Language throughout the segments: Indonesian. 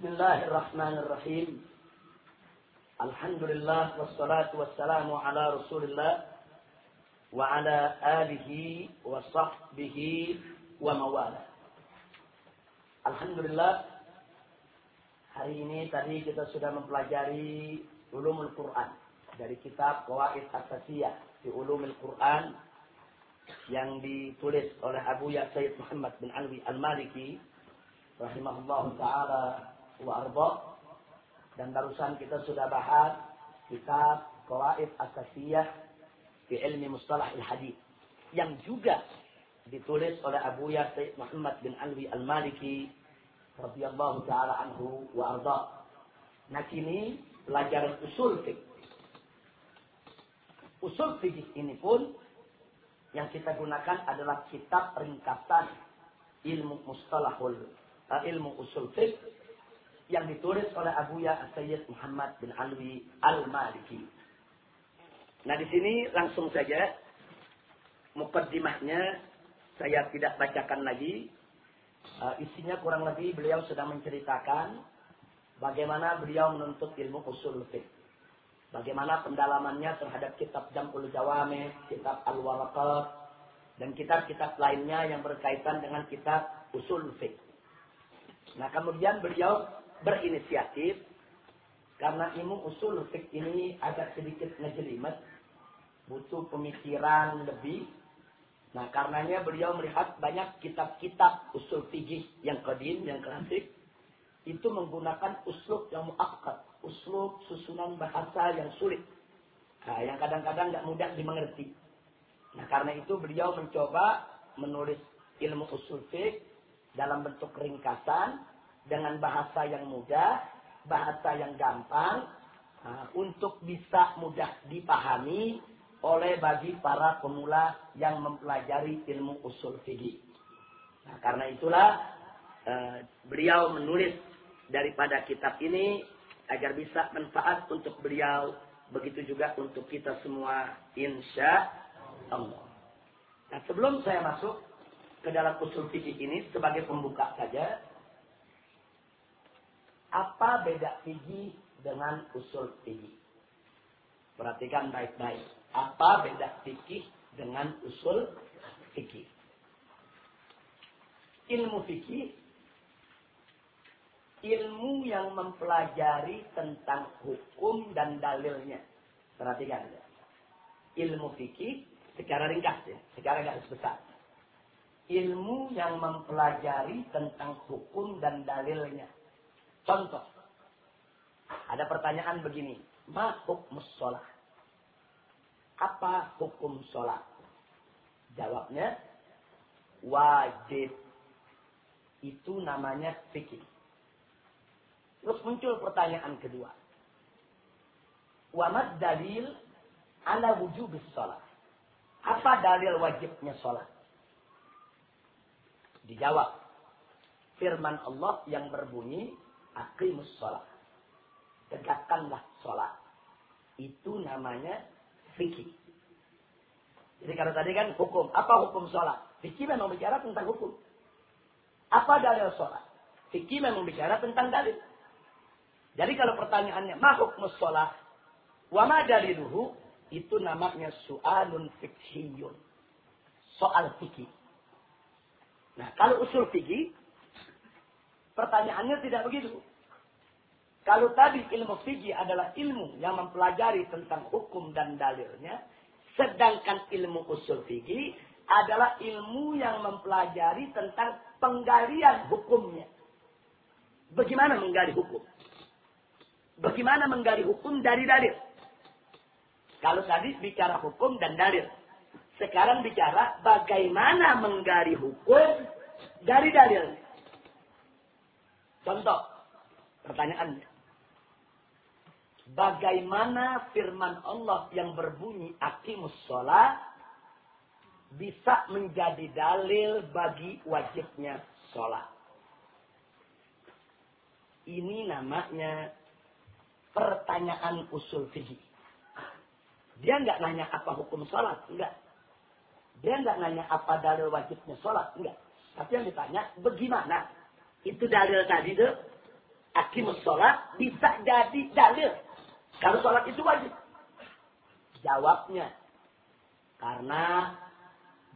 Bismillahirrahmanirrahim. Alhamdulillah wassalatu wassalamu ala Rasulillah wa ala alihi wa sahbihi wa mawala. Alhamdulillah hari ini tadi kita sudah mempelajari ulumul Quran dari kitab Qawaid Asasiyah di Ulumul Quran yang ditulis oleh Abu Ya'said Muhammad bin Alwi Al-Maliki rahimahullah taala wa arba dan barusan kita sudah bahas kitab Qawaid Asasiyah di ilmi mustalah al-hadis yang juga ditulis oleh Abu Ya Sayyid Muhammad bin Alwi Al-Maliki radhiyallahu taala anhu wa arda. Nah kini pelajaran usul fikih. Usul fikih ini pun yang kita gunakan adalah kitab ringkasan ilmu mustalahul uh, ilmu usul fikih yang ditulis oleh Abu Ya Sayyid Muhammad bin Alwi Al-Maliki. Nah di sini langsung saja mukaddimahnya saya tidak bacakan lagi Uh, isinya kurang lebih beliau sudah menceritakan bagaimana beliau menuntut ilmu usul fiqh. Bagaimana pendalamannya terhadap kitab Jamul Jawame, kitab Al-Waraqat, dan kitab-kitab lainnya yang berkaitan dengan kitab usul fiqh. Nah kemudian beliau berinisiatif karena ilmu usul fiqh ini agak sedikit ngejelimet, butuh pemikiran lebih, Nah, karenanya beliau melihat banyak kitab-kitab usul fikih yang kadim, yang klasik, itu menggunakan uslub yang muakkad, uslub susunan bahasa yang sulit. Nah, yang kadang-kadang nggak mudah dimengerti. Nah, karena itu beliau mencoba menulis ilmu usul fikih dalam bentuk ringkasan dengan bahasa yang mudah, bahasa yang gampang, nah, untuk bisa mudah dipahami oleh bagi para pemula yang mempelajari ilmu usul fikih. Nah, karena itulah uh, beliau menulis daripada kitab ini agar bisa manfaat untuk beliau, begitu juga untuk kita semua, insya Allah. Nah, sebelum saya masuk ke dalam usul fikih ini sebagai pembuka saja, apa beda fikih dengan usul fikih? Perhatikan baik-baik. Apa beda fikih dengan usul fikih? Ilmu fikih ilmu yang mempelajari tentang hukum dan dalilnya. Perhatikan ya. Ilmu fikih secara ringkas ya, secara garis besar. Ilmu yang mempelajari tentang hukum dan dalilnya. Contoh. Ada pertanyaan begini. Ma hukmus sholat? Apa hukum sholat? Jawabnya, wajib. Itu namanya fikih. Terus muncul pertanyaan kedua. Wamad dalil ala wujub sholat. Apa dalil wajibnya sholat? Dijawab. Firman Allah yang berbunyi, Aqimus sholat. Tegakkanlah sholat. Itu namanya fikih. Jadi kalau tadi kan hukum. Apa hukum sholat? Fikih memang bicara tentang hukum. Apa dalil sholat? Fikih memang bicara tentang dalil. Jadi kalau pertanyaannya, ma hukum sholat? Wa ma daliluhu? Itu namanya su'alun fikhiyun. Soal fikih. Nah, kalau usul fikih, pertanyaannya tidak begitu. Kalau tadi ilmu fikih adalah ilmu yang mempelajari tentang hukum dan dalilnya, sedangkan ilmu usul fikih adalah ilmu yang mempelajari tentang penggalian hukumnya. Bagaimana menggali hukum? Bagaimana menggali hukum dari dalil? Kalau tadi bicara hukum dan dalil. Sekarang bicara bagaimana menggali hukum dari dalil. Contoh, pertanyaannya bagaimana firman Allah yang berbunyi akimus sholat bisa menjadi dalil bagi wajibnya sholat. Ini namanya pertanyaan usul fikih. Dia nggak nanya apa hukum sholat, enggak. Dia nggak nanya apa dalil wajibnya sholat, enggak. Tapi yang ditanya, bagaimana? Itu dalil tadi tuh akimus sholat bisa jadi dalil. Kalau sholat itu wajib. Jawabnya. Karena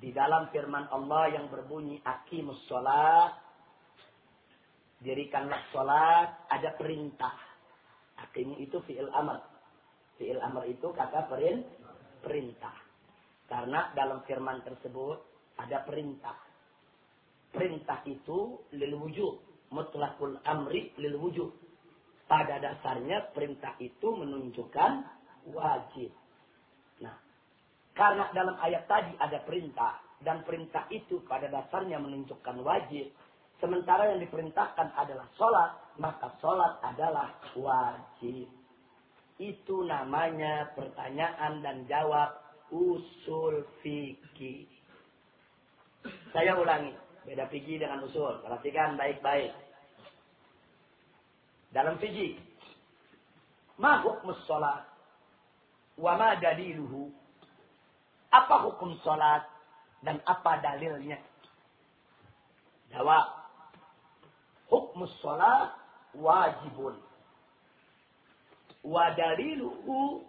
di dalam firman Allah yang berbunyi akimus sholat. Dirikanlah sholat. Ada perintah. Akim itu fi'il amr. Fi'il amr itu kata perin, perintah. Karena dalam firman tersebut ada perintah. Perintah itu lil wujud. Mutlakul amri lil wujud. Pada dasarnya perintah itu menunjukkan wajib. Nah, karena dalam ayat tadi ada perintah. Dan perintah itu pada dasarnya menunjukkan wajib. Sementara yang diperintahkan adalah sholat. Maka sholat adalah wajib. Itu namanya pertanyaan dan jawab usul fikih. Saya ulangi. Beda fikih dengan usul. Perhatikan baik-baik. Dalam fikih. Ma hukum sholat? Wa ma daliluhu? Apa hukum sholat? Dan apa dalilnya? Jawab. Hukum sholat wajibun. Wa daliluhu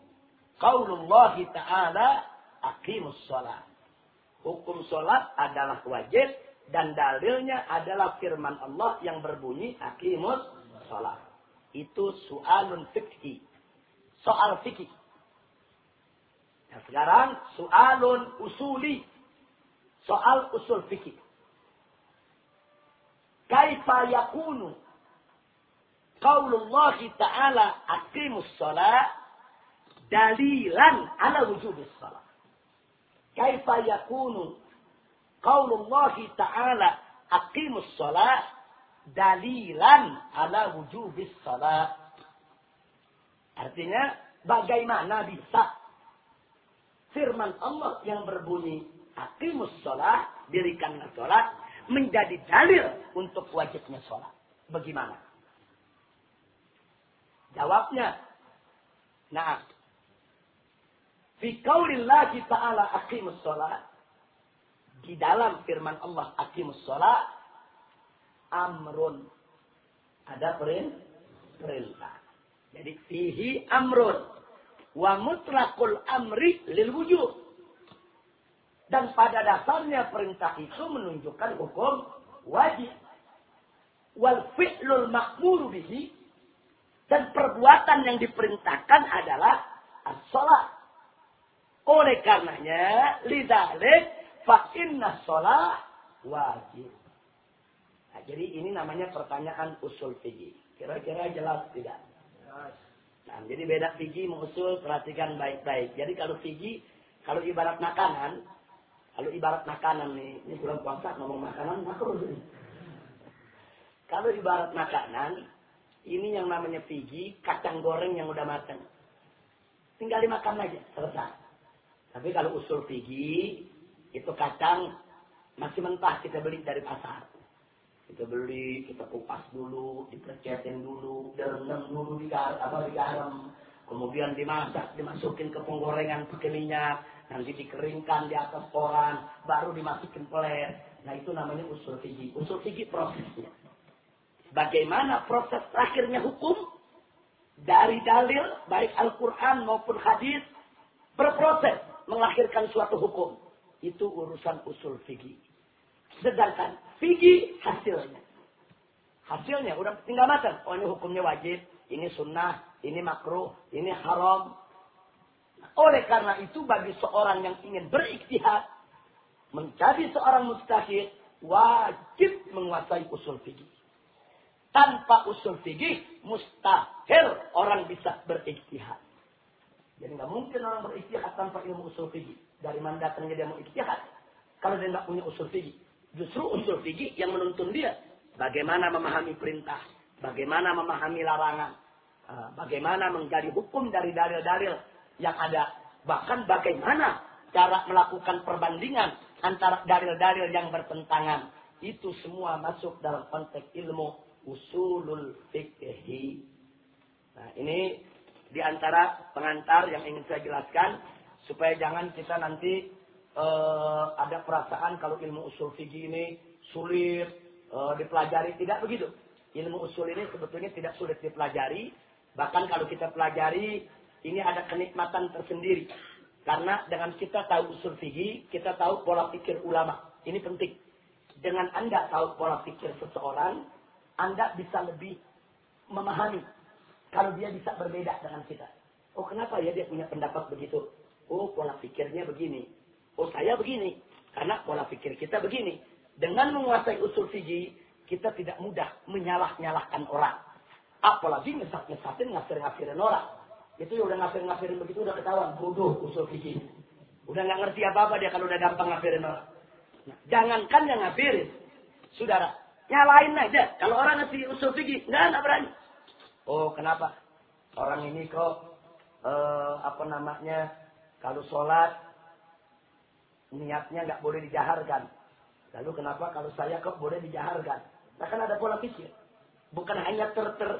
qaulullah ta'ala aqimus sholat. Hukum sholat adalah wajib dan dalilnya adalah firman Allah yang berbunyi aqimus sholat. Itu soalun fikhi. Soal fikih. Nah, sekarang soalun usuli. Soal usul fikih. Kaifa yakunu qaulullah ta'ala aqimus sholat dalilan ala wujubis sholat. Kaifa yakunu qaulullah ta'ala aqimus sholat dalilan ala wujubis salat. Artinya bagaimana bisa firman Allah yang berbunyi aqimus salat, dirikanlah salat menjadi dalil untuk wajibnya salat. Bagaimana? Jawabnya, nah, fi qaulillahi ta'ala aqimus salat di dalam firman Allah aqimus salat amrun. Ada perintah. Jadi fihi amrun. Wa mutlakul amri lil wujud. Dan pada dasarnya perintah itu menunjukkan hukum wajib. Wal fi'lul makmuru bihi. Dan perbuatan yang diperintahkan adalah as-salat. Oleh karenanya, lidalik fa inna salat wajib. Nah, jadi ini namanya pertanyaan usul fikih. Kira-kira jelas tidak? Nah, jadi beda fikih mengusul perhatikan baik-baik. Jadi kalau fikih, kalau ibarat makanan, kalau ibarat makanan nih, ini bulan puasa ngomong makanan makruh. Kalau ibarat makanan, ini yang namanya fikih, kacang goreng yang udah matang. Tinggal dimakan aja, selesai. Tapi kalau usul fikih, itu kacang masih mentah kita beli dari pasar. Kita beli, kita kupas dulu, dipercetin dulu, direndam dulu di apa di garam. Kemudian dimasak, dimasukin ke penggorengan pakai minyak, nanti dikeringkan di atas koran, baru dimasukin pelet. Nah itu namanya usul fikih. Usul fikih prosesnya. Bagaimana proses terakhirnya hukum? Dari dalil, baik Al-Quran maupun hadis, berproses melahirkan suatu hukum. Itu urusan usul fikih. Sedangkan Figi hasilnya. Hasilnya udah tinggal makan. Oh ini hukumnya wajib, ini sunnah, ini makruh, ini haram. Oleh karena itu bagi seorang yang ingin beriktihad, menjadi seorang mustahid, wajib menguasai usul fikih. Tanpa usul fikih, mustahil orang bisa beriktihad. Jadi nggak mungkin orang beriktihad tanpa ilmu usul fikih. Dari mana datangnya dia mau iktihad? Kalau dia nggak punya usul fikih. Justru unsur fikih yang menuntun dia. Bagaimana memahami perintah. Bagaimana memahami larangan. Ah, bagaimana menggali hukum dari dalil-dalil yang ada. Bahkan bagaimana cara melakukan perbandingan antara dalil-dalil yang bertentangan. Itu semua masuk dalam konteks ilmu usulul fikih. Nah, ini di antara pengantar yang ingin saya jelaskan supaya jangan kita nanti uh, ada perasaan kalau ilmu usul fikih ini sulit uh, dipelajari. Tidak begitu. Ilmu usul ini sebetulnya tidak sulit dipelajari. Bahkan kalau kita pelajari, ini ada kenikmatan tersendiri. Karena dengan kita tahu usul fikih, kita tahu pola pikir ulama. Ini penting. Dengan Anda tahu pola pikir seseorang, Anda bisa lebih memahami kalau dia bisa berbeda dengan kita. Oh kenapa ya dia punya pendapat begitu? Oh pola pikirnya begini. Oh saya begini. Karena pola pikir kita begini. Dengan menguasai usul fikih, kita tidak mudah menyalah-nyalahkan orang. Apalagi ngesat-ngesatin, ngafir-ngafirin orang. Itu ya udah ngafir-ngafirin begitu udah ketahuan. Bodoh usul fikih. Udah nggak ngerti apa-apa dia kalau udah gampang ngafirin orang. Nah, jangankan yang ngafirin. Saudara, nyalain aja. Kalau orang ngasih usul fikih, nggak, nggak berani. Oh, kenapa? Orang ini kok, eh, apa namanya, kalau sholat, niatnya nggak boleh dijaharkan. Lalu kenapa kalau saya kok boleh dijaharkan? Nah kan ada pola pikir. Bukan hanya ter, ter,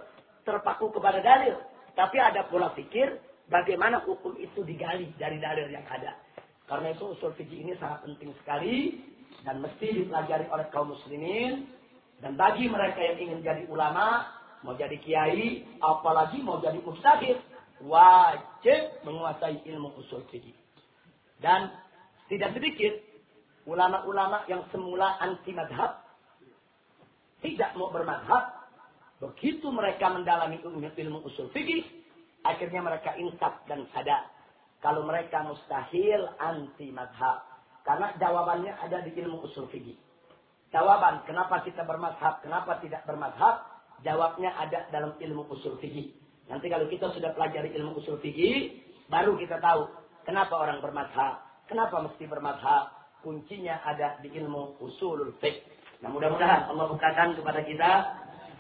terpaku kepada dalil. Tapi ada pola pikir bagaimana hukum itu digali dari dalil yang ada. Karena itu usul fikih ini sangat penting sekali dan mesti dipelajari oleh kaum muslimin dan bagi mereka yang ingin jadi ulama, mau jadi kiai, apalagi mau jadi mustahil, wajib menguasai ilmu usul fikih. Dan tidak sedikit ulama-ulama yang semula anti madhab, tidak mau bermadhab, Begitu mereka mendalami ilmu usul fikih, akhirnya mereka insaf dan sadar. Kalau mereka mustahil anti madhab. Karena jawabannya ada di ilmu usul fikih. Jawaban kenapa kita bermadhab, kenapa tidak bermadhab, jawabnya ada dalam ilmu usul fikih. Nanti kalau kita sudah pelajari ilmu usul fikih, baru kita tahu kenapa orang bermadhab, kenapa mesti bermadhab. Kuncinya ada di ilmu usulul fiqh. Nah mudah-mudahan Allah bukakan kepada kita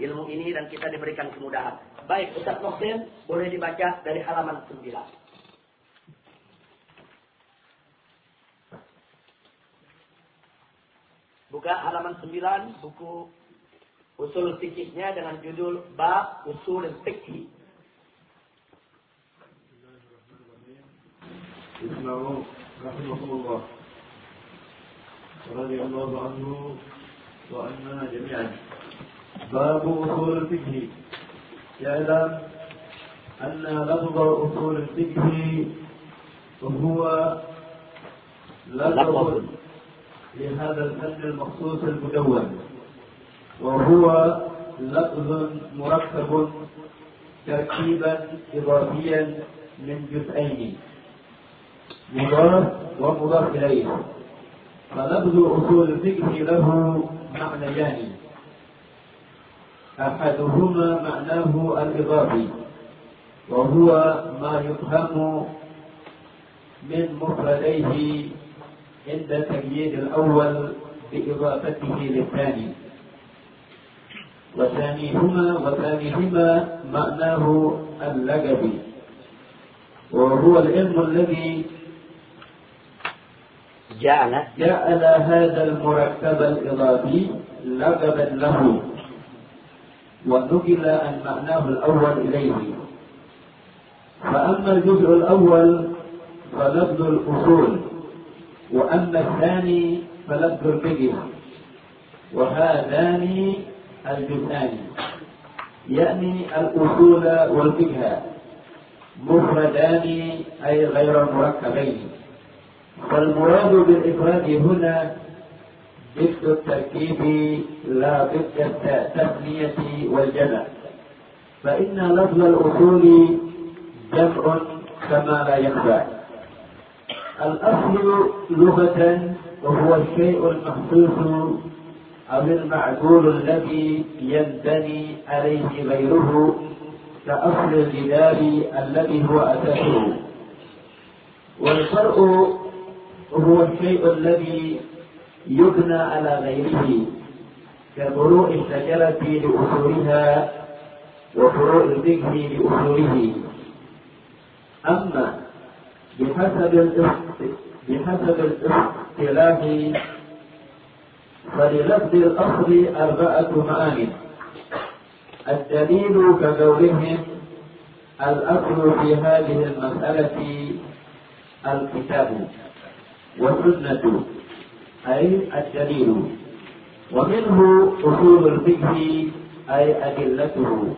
ilmu ini dan kita diberikan kemudahan. Baik, Ustaz Mohsin, boleh dibaca dari halaman 9. Buka halaman 9, buku usul fikihnya dengan judul Bab Usul Fikih. Bismillahirrahmanirrahim. رضي الله عنه وعنا جميعا باب أصول الفقه يعلم أن لفظ أصول الفقه هو لفظ لهذا الفن المخصوص المدون وهو لفظ مركب تركيبا إضافيا من جزئين. مضاف ومضاف إليه. فلفظ أصول الفقه له معنيان. أحدهما معناه الإضافي وهو ما يفهم من مفرديه عند تقييد الأول بإضافته للثاني. وثانيهما وثانيهما معناه اللقبي وهو العلم الذي جعل جعل هذا المركب الإضافي لقبا له. ونقل عن معناه الأول إليه. فأما الجزء الأول فلفظ الأصول وأما الثاني فلفظ الفقه. وهذان الجزءان يعني الأصول والفقه مفردان أي غير مركبين. فالمراد بالإفراد هنا ضد التركيب لا ضد التثنية والجمع. فإن لفظ الأصول جمع كما لا يخفى الأصل لغة وهو الشيء المخصوص أو المعقول الذي ينبني عليه غيره كأصل الجدار الذي هو أساسه والفرع هو الشيء الذي يبنى على غيره كفروع الشجرة لأصولها وفروع الفقه لأصوله. أما بحسب بحسب الاصطلاح فللفظ الأصل أربعة معاني. الدليل كقولهم الأصل في هذه المسألة الكتاب والسنة أي الدليل. ومنه أصول الفقه أي أدلته.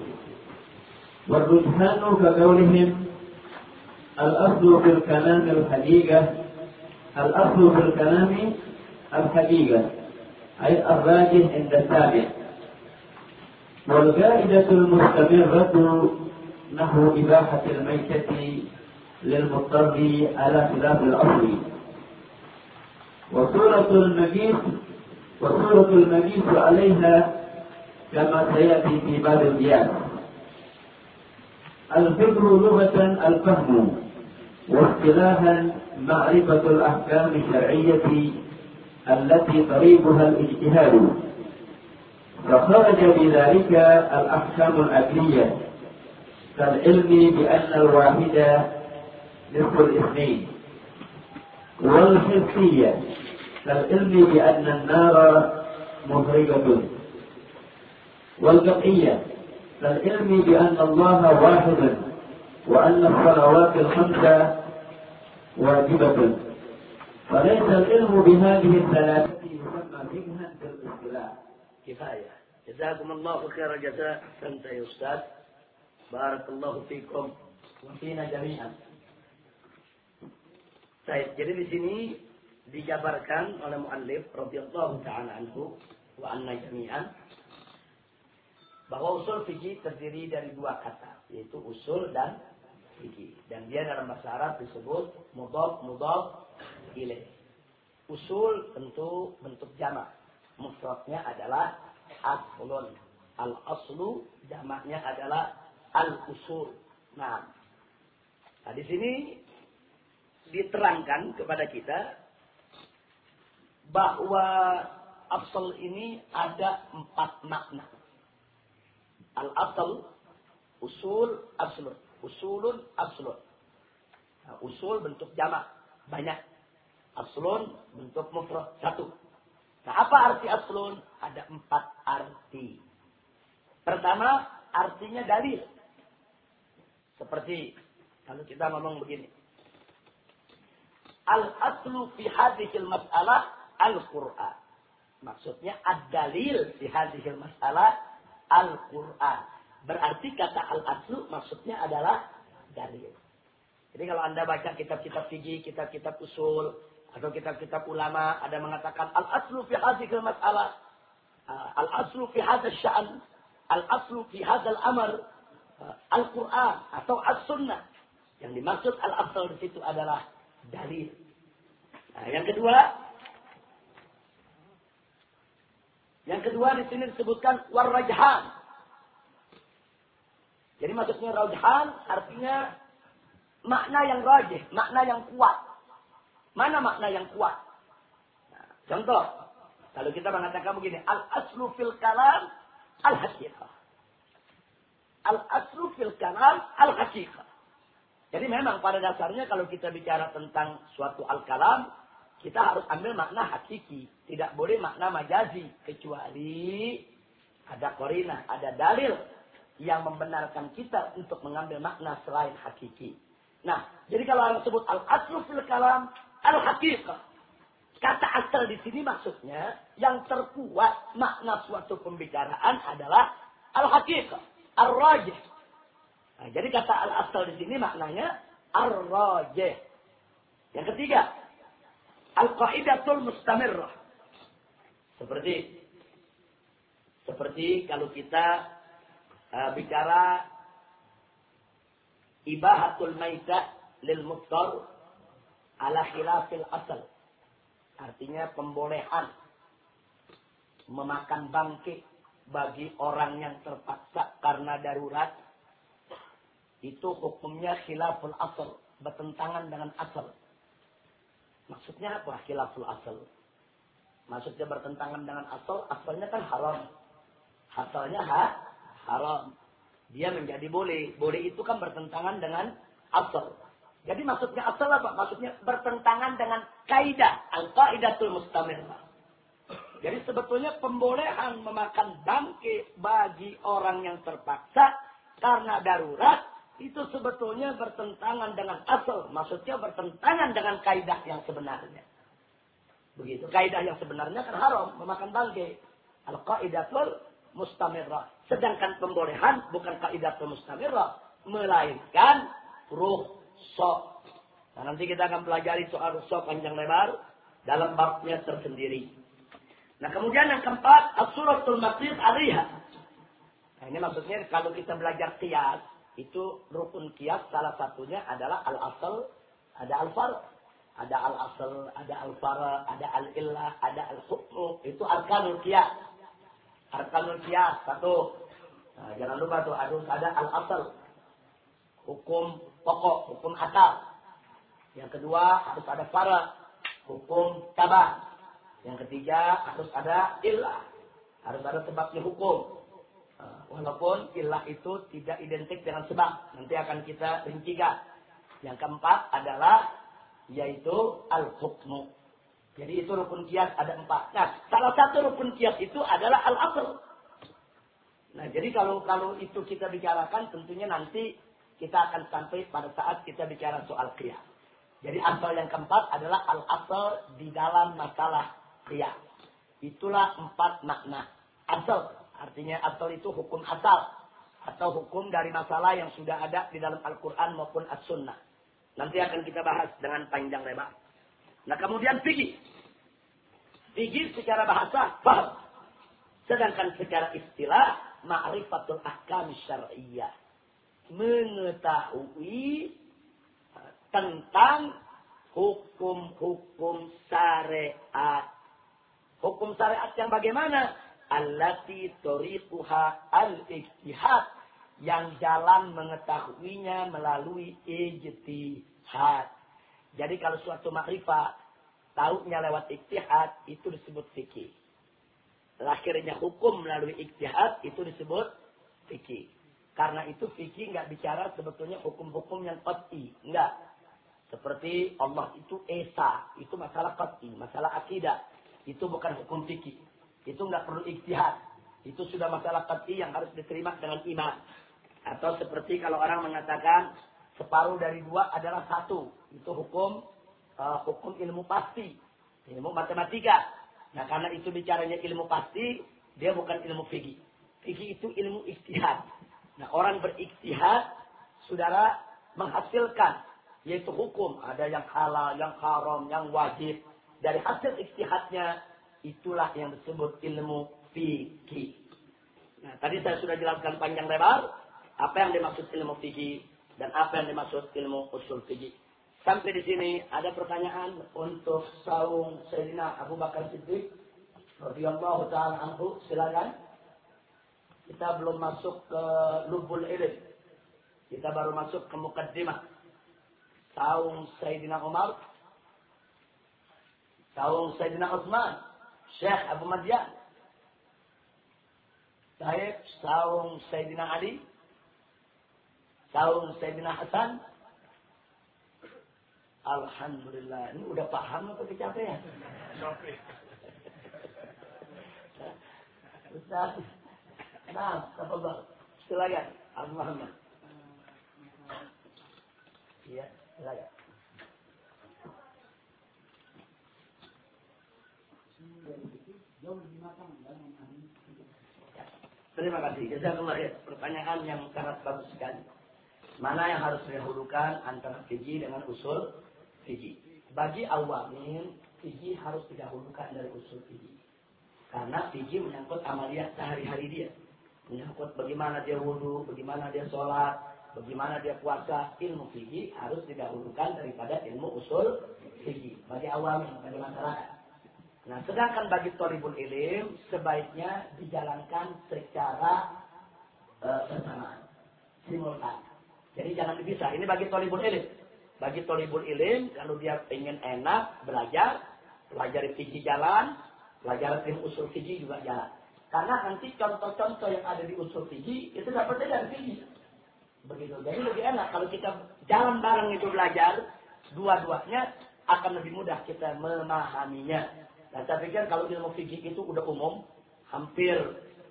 والرجحان كقولهم الأصل في الكلام الحقيقة الأصل في الكلام الحقيقة أي الراجح عند التابع والقاعدة المستمرة نحو إباحة الميتة للمضطر على خلاف الأصل. وصورة المجيس وصورة المجيس عليها كما سيأتي في باب القياس الفكر لغة الفهم واصطلاحا معرفة الأحكام الشرعية التي طريقها الاجتهاد. فخرج بذلك الأحكام الأكلية كالعلم بأن الواحد نصف الاثنين. والحسية كالعلم بأن النار مهرجة والبقية كالعلم بأن الله واحد وأن الصلوات الخمسة واجبة. فليس العلم بهذه الثلاثة يسمى فقها في الاصطلاح كفاية جزاكم الله خير جزاء أنت يا أستاذ بارك الله فيكم وفينا جميعا Baik, jadi di sini dijabarkan oleh muallif radhiyallahu taala anhu wa anna jami'an bahwa usul fikih terdiri dari dua kata, yaitu usul dan dan dia dalam bahasa Arab disebut mudhaf mudhaf ilaih. Usul tentu bentuk jamak. Mufradnya adalah aslun. Al aslu jamaknya adalah al usul. Nah, nah di sini diterangkan kepada kita bahwa asal ini ada empat makna. Al-asal, usul, absolut. Usulun, absolut. Nah, usul bentuk jamak, banyak. Aslun bentuk mufrad, satu. Nah, apa arti aslun? Ada empat arti. Pertama, artinya dalil. Seperti kalau kita ngomong begini. Al-aslu fi hadhil mas'alah Al-Qur'an. Maksudnya ad-dalil fi hadhil mas'alah Al-Qur'an. Berarti kata al-aslu maksudnya adalah dalil. Jadi kalau Anda baca kitab-kitab fikih, kitab-kitab usul, atau kitab-kitab ulama ada mengatakan al-aslu fi hadhil mas'alah al-aslu fi hadzal sya'an, al-aslu fi hadzal amr, Al-Quran atau As-Sunnah. Yang dimaksud al-asal di situ adalah dalil. Nah, yang kedua, yang kedua di sini disebutkan warrajhan. Jadi maksudnya rajhan artinya makna yang rajih, makna yang kuat. Mana makna yang kuat? Nah, contoh, kalau kita mengatakan begini, al-aslu fil kalam al-haqiqah. Al-aslu fil kalam al-haqiqah. Jadi memang pada dasarnya kalau kita bicara tentang suatu al-kalam, kita harus ambil makna hakiki. Tidak boleh makna majazi. Kecuali ada korina, ada dalil yang membenarkan kita untuk mengambil makna selain hakiki. Nah, jadi kalau orang sebut al-aslu fil kalam, al-haqiqah. Kata asal di sini maksudnya yang terkuat makna suatu pembicaraan adalah al-haqiqah, ar-rajih. Nah, jadi kata al-asal di sini maknanya ar-rajih. Yang ketiga, al-qaidatul mustamirrah. Seperti seperti kalau kita uh, bicara ibahatul maitah lil muttar ala khilafil asal. Artinya pembolehan memakan bangkit bagi orang yang terpaksa karena darurat itu hukumnya khilaful asal, bertentangan dengan asal. Maksudnya apa khilaful asal? Maksudnya bertentangan dengan asal, asalnya kan haram. Asalnya ha, haram. Dia menjadi boleh. Boleh itu kan bertentangan dengan asal. Jadi maksudnya asal apa? Maksudnya bertentangan dengan kaidah. Al-qaidatul mustamirah. Jadi sebetulnya pembolehan memakan bangke bagi orang yang terpaksa karena darurat itu sebetulnya bertentangan dengan asal. Maksudnya bertentangan dengan kaidah yang sebenarnya. Begitu. Kaidah yang sebenarnya kan haram memakan bangke. Al-qaidatul mustamirah. Sedangkan pembolehan bukan kaidah mustamirah. Melainkan ruh sok. Nah, nanti kita akan pelajari soal ruh sok panjang lebar dalam babnya tersendiri. Nah kemudian yang keempat, as-suratul maqsid alaiha. Nah ini maksudnya kalau kita belajar kias, itu rukun kias salah satunya adalah al-asal, ada al-far. Ada al-asal, ada al-fara, ada al-illah, ada al-hukmu. Itu arkanul kias. Arkanul kias, satu. Nah, jangan lupa tuh, ada al-asal. Hukum pokok, hukum asal. Yang kedua harus ada fara, hukum tabah. Yang ketiga harus ada ilah. Harus ada sebabnya hukum. Ah, walaupun ilah itu tidak identik dengan sebab. Nanti akan kita rincikan. Yang keempat adalah yaitu al-hukmu. Jadi itu rukun kias ada empat. Nah, salah satu rukun kias itu adalah al-asl. Nah, jadi kalau kalau itu kita bicarakan, tentunya nanti kita akan sampai pada saat kita bicara soal kias. Jadi asal yang keempat adalah al-asal di dalam masalah kias. Itulah empat makna. Asal, artinya asal itu hukum asal. Atau hukum dari masalah yang sudah ada di dalam Al-Quran maupun As-Sunnah. Nanti akan kita bahas dengan panjang lebar. Nah kemudian fikih. Fikih secara bahasa paham. Sedangkan secara istilah ma'rifatul ahkam syar'iyyah. Mengetahui uh, tentang hukum-hukum syariat. Hukum syariat yang bagaimana? Allati toriquha al-ijtihad yang jalan mengetahuinya melalui ijtihad. Jadi kalau suatu makrifat tahunya lewat ijtihad itu disebut fikih. Lahirnya hukum melalui ijtihad itu disebut fikih. Karena itu fikih nggak bicara sebetulnya hukum-hukum yang qat'i, enggak. Seperti Allah itu esa, itu masalah qat'i, masalah akidah. Itu bukan hukum fikih. Itu nggak perlu ijtihad. Itu sudah masalah qat'i yang harus diterima dengan iman. Atau seperti kalau orang mengatakan separuh dari dua adalah satu. Itu hukum uh, hukum ilmu pasti. Ilmu matematika. Nah karena itu bicaranya ilmu pasti, dia bukan ilmu fikih. Fikih itu ilmu istihad. Nah orang beristihad, saudara menghasilkan yaitu hukum. Ada yang halal, yang haram, yang wajib. Dari hasil istihadnya, itulah yang disebut ilmu fikih. Nah, tadi saya sudah jelaskan panjang lebar apa yang dimaksud ilmu fikih dan apa yang dimaksud ilmu usul fikih. Sampai di sini ada pertanyaan untuk saung Sayyidina Abu Bakar Siddiq radhiyallahu taala anhu. Silakan. Kita belum masuk ke lubul ilm. Kita baru masuk ke mukaddimah. Saung Sayyidina Umar. Saung Sayyidina Utsman. Syekh Abu Madyan. Taib saung Sayyidina Ali Tahun Sayyidina Hasan. Alhamdulillah. Ini udah paham apa kecapean? Ustaz. Nah, tafadhal. Silakan. Abu Muhammad. Iya, silakan. Terima kasih. Jazakallah ya. Pertanyaan yang sangat bagus sekali. Mana yang harus didahulukan antara fikih dengan usul fikih. Bagi awamin, fikih harus didahulukan dari usul fikih. Karena fikih menyangkut amaliyah sehari-hari dia. Menyangkut bagaimana dia wudhu, bagaimana dia sholat, bagaimana dia puasa. Ilmu fikih harus didahulukan daripada ilmu usul fikih. Bagi awamin, bagi masyarakat. Nah, sedangkan bagi toribul ilim, sebaiknya dijalankan secara uh, bersamaan. Simultan. Jadi jangan dipisah. Ini bagi tolibul ilim. Bagi tolibul ilim, kalau dia ingin enak belajar, pelajari fikih jalan, pelajari ilmu usul fikih juga jalan. Karena nanti contoh-contoh yang ada di usul fikih itu dapatnya dari fikih. Begitu. Jadi lebih enak kalau kita jalan bareng itu belajar, dua-duanya akan lebih mudah kita memahaminya. Dan saya pikir kalau ilmu fikih itu udah umum, hampir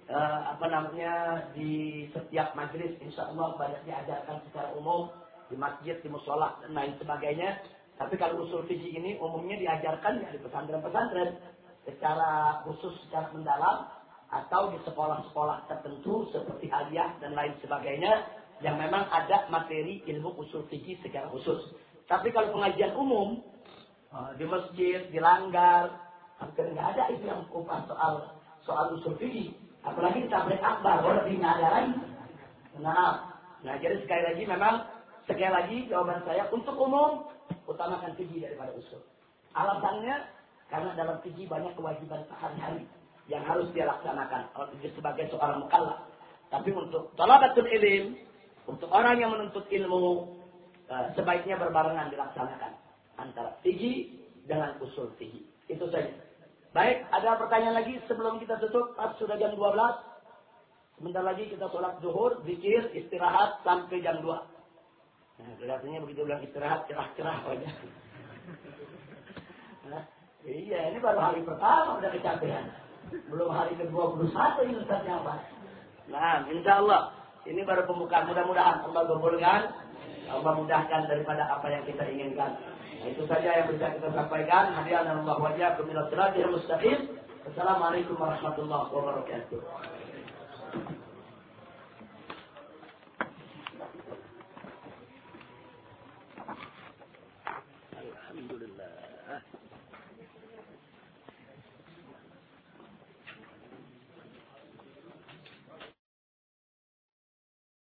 uh, apa namanya di setiap majelis insya Allah banyak diajarkan secara umum di masjid, di musola dan lain sebagainya. Tapi kalau usul fikih ini umumnya diajarkan ya di pesantren-pesantren secara khusus, secara mendalam atau di sekolah-sekolah tertentu seperti aliyah dan lain sebagainya yang memang ada materi ilmu usul fikih secara khusus. Tapi kalau pengajian umum eh, di masjid, di langgar, hampir nggak ada itu yang kupas soal soal usul fikih. Apalagi kita tabligh akbar, lebih ada lagi. Nah, nah jadi sekali lagi memang sekali lagi jawaban saya untuk umum utamakan fikih daripada usul. Alasannya karena dalam fikih banyak kewajiban sehari-hari yang harus dia laksanakan kalau sebagai seorang mukallaf. Tapi untuk talabatul ilim, untuk orang yang menuntut ilmu, eh, sebaiknya berbarengan dilaksanakan antara fikih dengan usul fikih. Itu saja. Baik, ada pertanyaan lagi sebelum kita tutup. Sudah jam 12. Sebentar lagi kita sholat zuhur, zikir, istirahat sampai jam 2. Nah, kelihatannya begitu bilang istirahat, cerah-cerah wajah. Nah, iya, ini baru hari pertama udah kecapean. Belum hari ke-21 ini Ustaz yang apa? Nah, insya Allah. Ini baru pembukaan. Mudah-mudahan Allah gabulkan. Allah mudahkan daripada apa yang kita inginkan. Nah, itu saja yang bisa kita sampaikan. Hadiah dan Allah wajah. Kemilah yang mustaqim. Assalamualaikum warahmatullahi wabarakatuh.